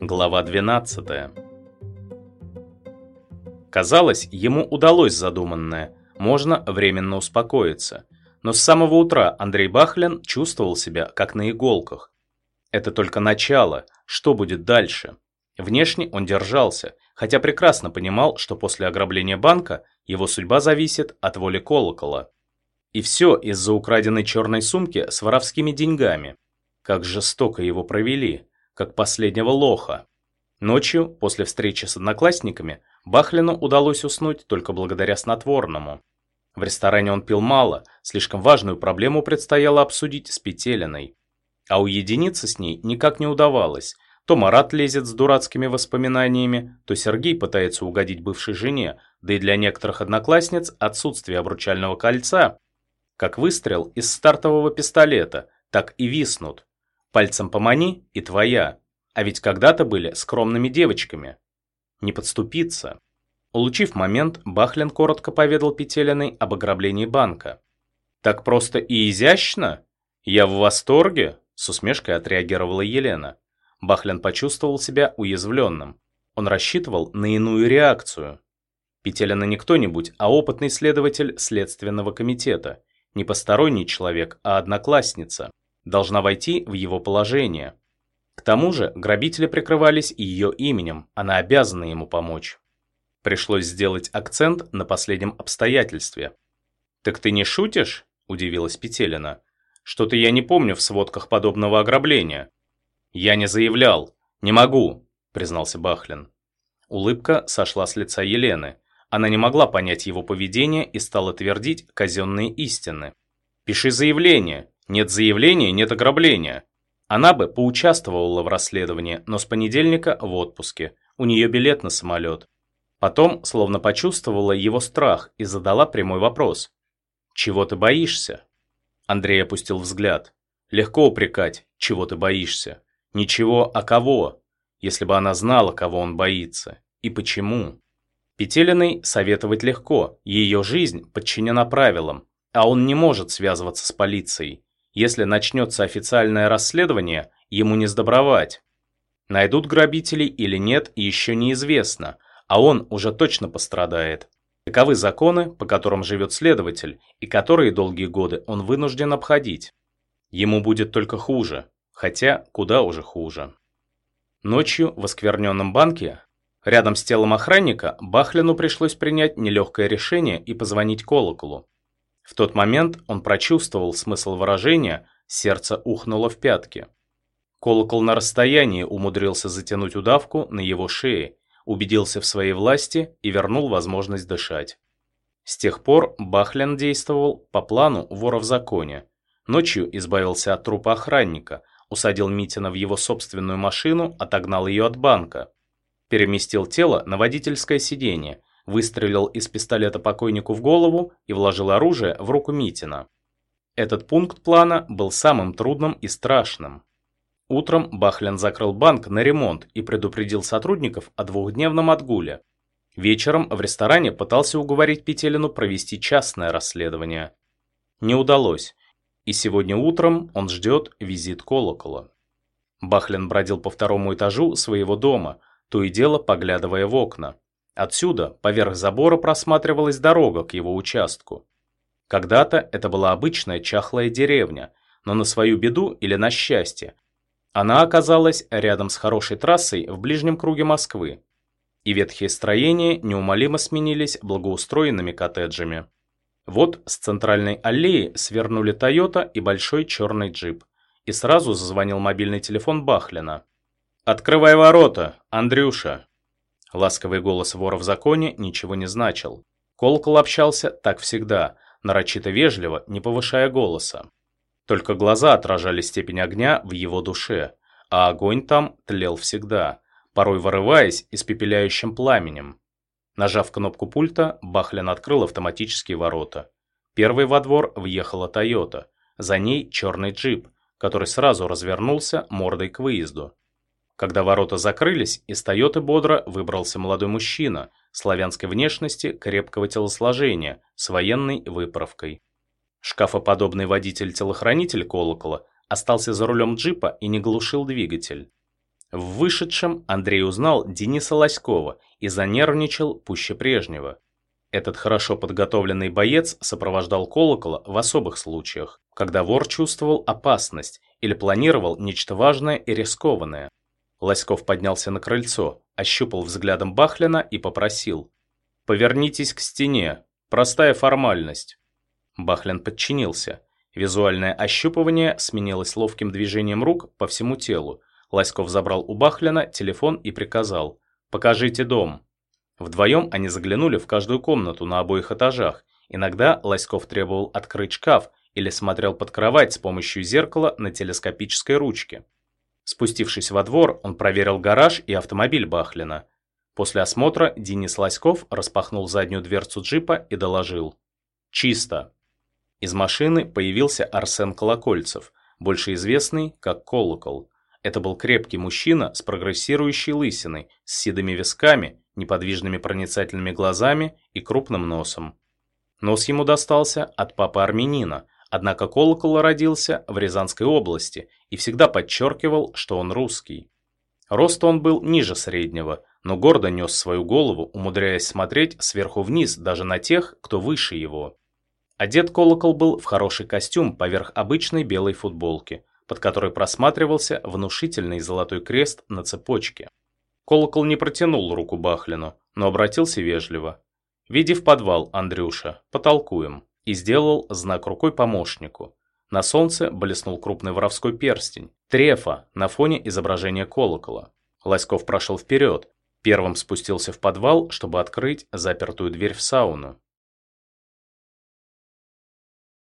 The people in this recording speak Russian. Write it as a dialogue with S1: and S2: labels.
S1: Глава 12 Казалось, ему удалось задуманное, можно временно успокоиться. Но с самого утра Андрей Бахлин чувствовал себя как на иголках. Это только начало, что будет дальше? Внешне он держался, хотя прекрасно понимал, что после ограбления банка его судьба зависит от воли колокола. И все из-за украденной черной сумки с воровскими деньгами. Как жестоко его провели, как последнего лоха. Ночью, после встречи с одноклассниками, Бахлину удалось уснуть только благодаря снотворному. В ресторане он пил мало, слишком важную проблему предстояло обсудить с Петелиной. А уединиться с ней никак не удавалось. То Марат лезет с дурацкими воспоминаниями, то Сергей пытается угодить бывшей жене, да и для некоторых одноклассниц отсутствие обручального кольца, как выстрел из стартового пистолета, так и виснут. Пальцем помани и твоя. А ведь когда-то были скромными девочками. Не подступиться. Улучив момент, Бахлин коротко поведал Петелиной об ограблении банка. «Так просто и изящно? Я в восторге!» С усмешкой отреагировала Елена. Бахлин почувствовал себя уязвленным. Он рассчитывал на иную реакцию. Петелина не кто-нибудь, а опытный следователь Следственного комитета. Не посторонний человек, а одноклассница. Должна войти в его положение. К тому же грабители прикрывались ее именем, она обязана ему помочь. Пришлось сделать акцент на последнем обстоятельстве. «Так ты не шутишь?» – удивилась Петелина. «Что-то я не помню в сводках подобного ограбления». «Я не заявлял. Не могу», – признался Бахлин. Улыбка сошла с лица Елены. Она не могла понять его поведение и стала твердить казенные истины. «Пиши заявление. Нет заявления – нет ограбления. Она бы поучаствовала в расследовании, но с понедельника в отпуске. У нее билет на самолет. Потом, словно почувствовала его страх и задала прямой вопрос. «Чего ты боишься?» Андрей опустил взгляд. Легко упрекать, чего ты боишься. Ничего, а кого? Если бы она знала, кого он боится. И почему? Петелиной советовать легко, ее жизнь подчинена правилам, а он не может связываться с полицией. Если начнется официальное расследование, ему не сдобровать. Найдут грабителей или нет, еще неизвестно, а он уже точно пострадает. Таковы законы, по которым живет следователь, и которые долгие годы он вынужден обходить. Ему будет только хуже, хотя куда уже хуже. Ночью в оскверненном банке, рядом с телом охранника, Бахлину пришлось принять нелегкое решение и позвонить колоколу. В тот момент он прочувствовал смысл выражения «сердце ухнуло в пятки». Колокол на расстоянии умудрился затянуть удавку на его шее, убедился в своей власти и вернул возможность дышать. С тех пор Бахлен действовал по плану вора в законе. Ночью избавился от трупа охранника, усадил Митина в его собственную машину, отогнал ее от банка. Переместил тело на водительское сиденье, выстрелил из пистолета покойнику в голову и вложил оружие в руку Митина. Этот пункт плана был самым трудным и страшным. Утром Бахлин закрыл банк на ремонт и предупредил сотрудников о двухдневном отгуле. Вечером в ресторане пытался уговорить Петелину провести частное расследование. Не удалось, и сегодня утром он ждет визит колокола. Бахлин бродил по второму этажу своего дома, то и дело поглядывая в окна. Отсюда, поверх забора, просматривалась дорога к его участку. Когда-то это была обычная чахлая деревня, но на свою беду или на счастье она оказалась рядом с хорошей трассой в ближнем круге Москвы. И ветхие строения неумолимо сменились благоустроенными коттеджами. Вот с центральной аллеи свернули Тойота и большой черный джип. И сразу зазвонил мобильный телефон Бахлина. «Открывай ворота, Андрюша!» Ласковый голос вора в законе ничего не значил. Колокол общался так всегда, нарочито вежливо, не повышая голоса. Только глаза отражали степень огня в его душе, а огонь там тлел всегда, порой вырываясь испепеляющим пламенем. Нажав кнопку пульта, Бахлин открыл автоматические ворота. Первый во двор въехала Тойота, за ней черный джип, который сразу развернулся мордой к выезду. Когда ворота закрылись, из Тойоты бодро выбрался молодой мужчина, славянской внешности, крепкого телосложения, с военной выправкой. Шкафоподобный водитель-телохранитель колокола остался за рулем джипа и не глушил двигатель. В вышедшем Андрей узнал Дениса Лоськова и занервничал пуще прежнего. Этот хорошо подготовленный боец сопровождал колокола в особых случаях, когда вор чувствовал опасность или планировал нечто важное и рискованное. Лоськов поднялся на крыльцо, ощупал взглядом Бахлина и попросил. «Повернитесь к стене. Простая формальность». Бахлин подчинился. Визуальное ощупывание сменилось ловким движением рук по всему телу. Лоськов забрал у Бахлина телефон и приказал «Покажите дом». Вдвоем они заглянули в каждую комнату на обоих этажах. Иногда Лоськов требовал открыть шкаф или смотрел под кровать с помощью зеркала на телескопической ручке. Спустившись во двор, он проверил гараж и автомобиль Бахлина. После осмотра Денис Лоськов распахнул заднюю дверцу джипа и доложил. «Чисто». Из машины появился Арсен Колокольцев, больше известный как Колокол. Это был крепкий мужчина с прогрессирующей лысиной, с седыми висками, неподвижными проницательными глазами и крупным носом. Нос ему достался от папы армянина, однако Колокол родился в Рязанской области и всегда подчеркивал, что он русский. Рост он был ниже среднего, но гордо нес свою голову, умудряясь смотреть сверху вниз даже на тех, кто выше его. Одет колокол был в хороший костюм поверх обычной белой футболки, под которой просматривался внушительный золотой крест на цепочке. Колокол не протянул руку Бахлину, но обратился вежливо. «Веди в подвал, Андрюша, потолкуем», и сделал знак рукой помощнику. На солнце блеснул крупный воровской перстень, трефа на фоне изображения колокола. Лоськов прошел вперед, первым спустился в подвал, чтобы открыть запертую дверь в сауну.